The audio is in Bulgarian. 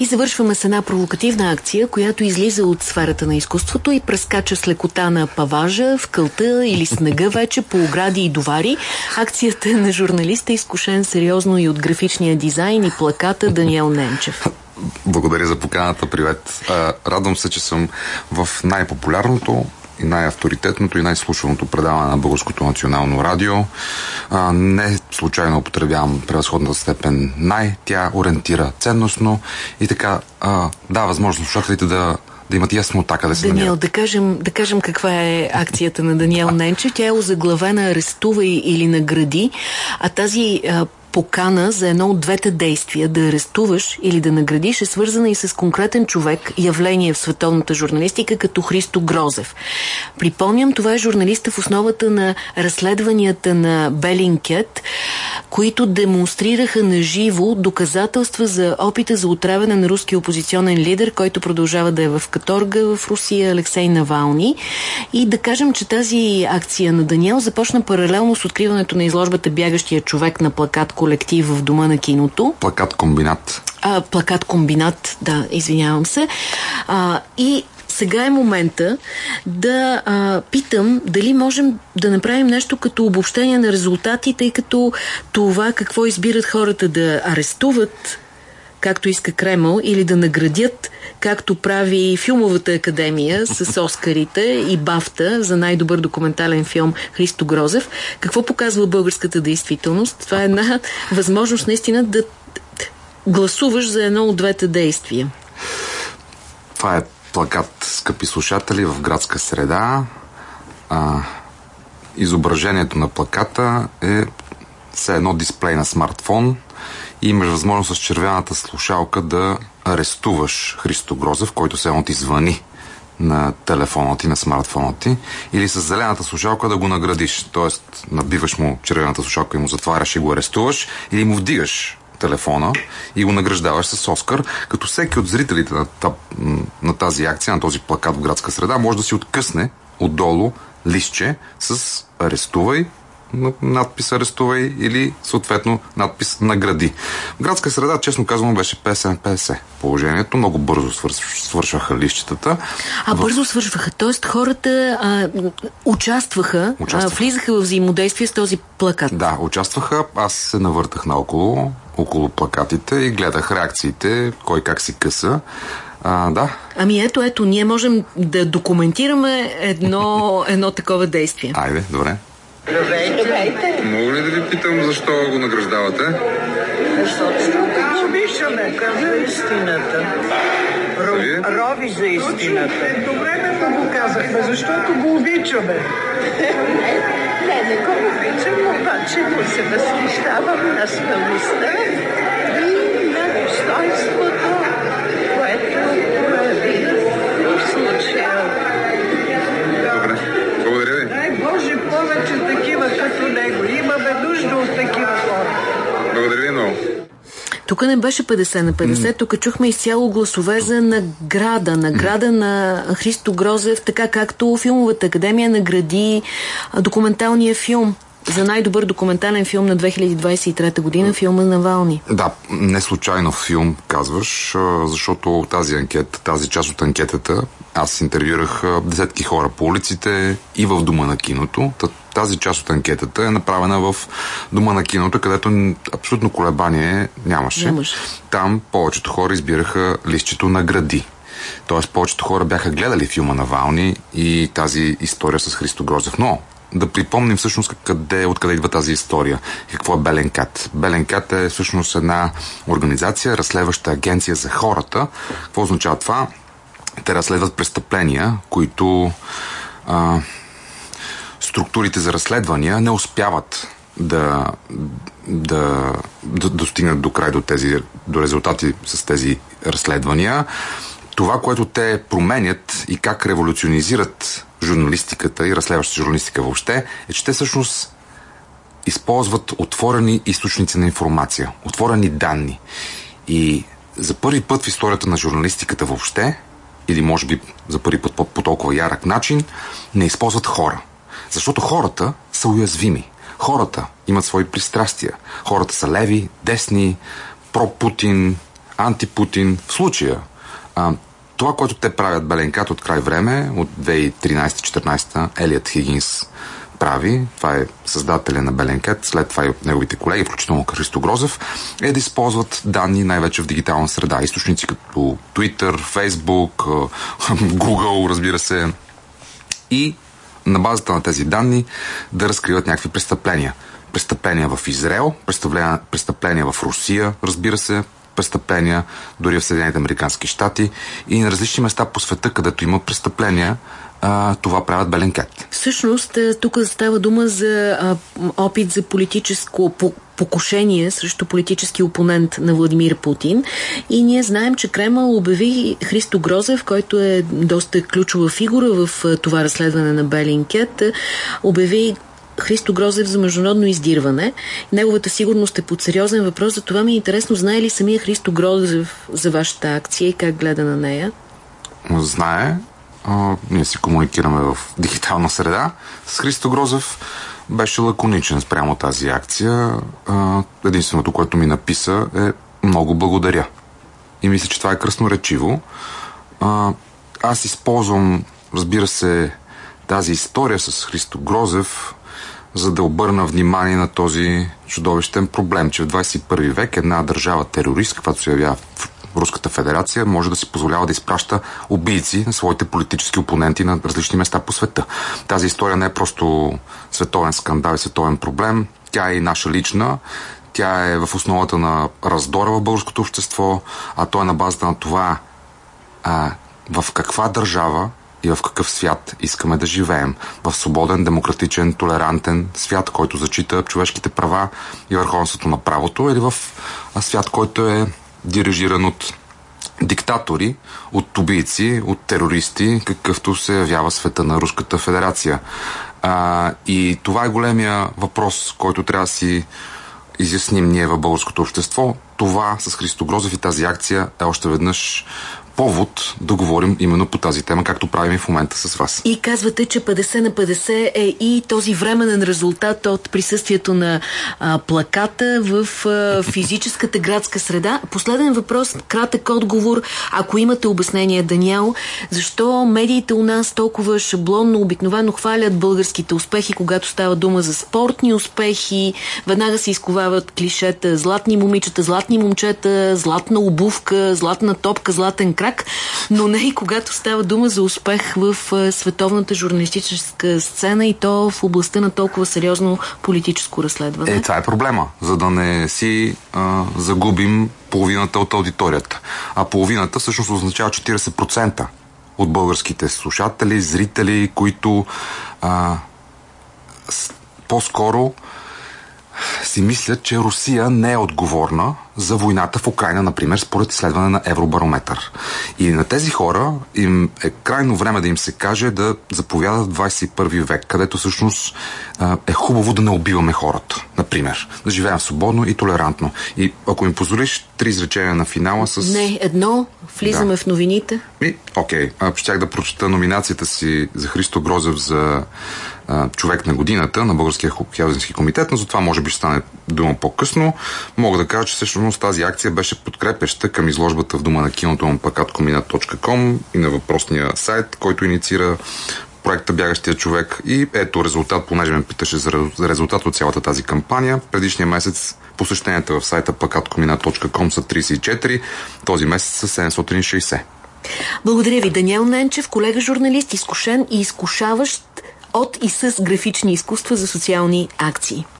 И завършваме с една провокативна акция, която излиза от сферата на изкуството и прескача с лекота на паважа, в кълта или снега вече по огради и довари. Акцията на журналиста е изкушен сериозно и от графичния дизайн и плаката Даниел Ненчев. Благодаря за поканата. Привет. Радвам се, че съм в най-популярното и най-авторитетното и най-слушаното предаване на Българското национално радио. Не случайно употребявам превъзходната степен най. Тя ориентира ценностно и така а, дава възможност слушателите да да имат яснота къде се Даниел, да кажем, да кажем каква е акцията на Даниел Ненчев. Тя е озаглавена Арестувай или награди, а тази а, покана за едно от двете действия да арестуваш или да наградиш е свързана и с конкретен човек, явление в световната журналистика като Христо Грозев. Припомням, това е журналиста в основата на разследванията на Белинкет, които демонстрираха на живо доказателства за опита за отравяне на руски опозиционен лидер, който продължава да е в Каторга в Русия, Алексей Навални. И да кажем, че тази акция на Даниел започна паралелно с откриването на изложбата Бягащия човек на плакат колектив в Дома на киното. Плакат комбинат. А, плакат комбинат, да, извинявам се. А, и сега е момента да а, питам дали можем да направим нещо като обобщение на резултати, тъй като това какво избират хората да арестуват както иска Кремъл, или да наградят, както прави филмовата академия с Оскарите и Бафта за най-добър документален филм Христо Грозев. Какво показва българската действителност? Това е една възможност наистина да гласуваш за едно от двете действия. Това е плакат, скъпи слушатели, в градска среда. А, изображението на плаката е все едно дисплей на смартфон и имаш възможност с червената слушалка да арестуваш Христо Грозев, който се едно ти звъни на телефона ти, на смартфона ти, или с зелената слушалка да го наградиш. Тоест, набиваш му червената слушалка и му затваряш и го арестуваш, или му вдигаш телефона и го награждаваш с Оскар, като всеки от зрителите на, на тази акция, на този плакат в градска среда, може да си откъсне отдолу листче с арестувай надпис арестувай или съответно надпис награди. В градска среда, честно казвам, беше 50-50 положението. Много бързо свършваха лищетата. А в... бързо свършваха, т.е. хората а, участваха, участваха. А, влизаха в взаимодействие с този плакат. Да, участваха. Аз се навъртах наоколо, около плакатите и гледах реакциите, кой как си къса. А, да. Ами ето, ето, ние можем да документираме едно, едно такова действие. Айде, добре. Здравейте. Мога ли да ви питам защо го награждавате? Защото го обичаме, казва истината. Роби за истината. Добре ме го казахме, защото го обичаме. Médico, recimo pa, če mu se naslišavamo na slavnostah in na dostojstvo Тук не беше 50 на 50, mm. тук чухме изцяло гласове за награда. Награда mm. на Христо Грозев, така както филмовата академия награди документалния филм за най-добър документален филм на 2023 година, филма на Вални. Да, не случайно филм, казваш, защото тази анкета, тази част от анкетата, аз интервюрах десетки хора по улиците и в Дома на киното. Тази част от анкетата е направена в Дома на киното, където абсолютно колебание нямаше. Нямаше. Там повечето хора избираха листчето на гради. Тоест, повечето хора бяха гледали филма на Вални и тази история с Христо Грозев. Но да припомним всъщност къде, откъде идва тази история. Какво е Беленкат? Беленкат е всъщност една организация, разследваща агенция за хората. Какво означава това? Те разследват престъпления, които а, структурите за разследвания не успяват да, да, да достигнат до край до, тези, до резултати с тези разследвания. Това, което те променят и как революционизират журналистиката и разследваща журналистика въобще, е, че те всъщност използват отворени източници на информация, отворени данни. И за първи път в историята на журналистиката въобще, или може би за първи път по, по толкова ярък начин, не използват хора. Защото хората са уязвими. Хората имат свои пристрастия. Хората са леви, десни, про-Путин, антипутин. В случая, а, това, което те правят Беленкат от край време, от 2013-14, Елият Хигинс прави, това е създателя на Беленкет, след това и неговите колеги, включително Христо Грозев, е да използват данни най-вече в дигитална среда. Източници като Twitter, Facebook, Google, разбира се, и на базата на тези данни да разкриват някакви престъпления. Престъпления в Израел, престъпления, престъпления в Русия, разбира се, престъпления дори в Съединените Американски щати и на различни места по света, където има престъпления, това правят Беленкет. Всъщност, е, тук става дума за опит за политическо покушение срещу политически опонент на Владимир Путин. И ние знаем, че Кремъл обяви Христо Грозев, който е доста ключова фигура в това разследване на Белинкет, обяви Христо Грозев за международно издирване. Неговата сигурност е под сериозен въпрос. За това ми е интересно, знае ли самия Христо Грозев за вашата акция и как гледа на нея? Знае а, ние си комуникираме в дигитална среда. С Христо Грозев беше лаконичен спрямо тази акция. А, единственото, което ми написа е много благодаря. И мисля, че това е кръсноречиво. А, аз използвам, разбира се, тази история с Христо Грозев, за да обърна внимание на този чудовищен проблем, че в 21 век една държава терорист, каквато се явява в Руската федерация може да си позволява да изпраща убийци на своите политически опоненти на различни места по света. Тази история не е просто световен скандал и световен проблем, тя е и наша лична, тя е в основата на раздора в българското общество, а то е на базата на това а, в каква държава и в какъв свят искаме да живеем. В свободен, демократичен, толерантен свят, който зачита човешките права и върховенството на правото, или в свят, който е дирижиран от диктатори, от убийци, от терористи, какъвто се явява света на Руската федерация. А, и това е големия въпрос, който трябва да си изясним ние в българското общество. Това с Христо Грозев и тази акция е още веднъж повод да говорим именно по тази тема, както правим и в момента с вас. И казвате, че 50 на 50 е и този временен резултат от присъствието на а, плаката в а, физическата градска среда. Последен въпрос, кратък отговор, ако имате обяснение, Даниел, защо медиите у нас толкова шаблонно, обикновено хвалят българските успехи, когато става дума за спортни успехи, веднага се изковават клишета златни момичета, златни момчета, златна обувка, златна топка, златен крак, брак, но не и когато става дума за успех в световната журналистическа сцена и то в областта на толкова сериозно политическо разследване. Е, това е проблема, за да не си а, загубим половината от аудиторията. А половината всъщност означава 40% от българските слушатели, зрители, които а, по-скоро си мислят, че Русия не е отговорна за войната в Украина, например, според изследване на Евробарометър. И на тези хора им е крайно време да им се каже да заповядат в 21 век, където всъщност е хубаво да не убиваме хората, например. Да живеем свободно и толерантно. И ако им позволиш, три изречения на финала с... Не, едно. Влизаме да. в новините. И, окей. Щях да прочета номинацията си за Христо Грозев за а, човек на годината на Българския хелзински комитет, но за това може би ще стане дума по-късно. Мога да кажа, че всъщност тази акция беше подкрепеща към изложбата в дома на киното на plakatcombinat.com и на въпросния сайт, който инициира проекта Бягащия човек. И ето резултат, понеже ме питаше за резултат от цялата тази кампания. Предишния месец посещенията в сайта plakatcombinat.com са 34, този месец са 760. Благодаря ви, Даниел Ненчев, колега журналист, изкушен и изкушаващ от и с графични изкуства за социални акции.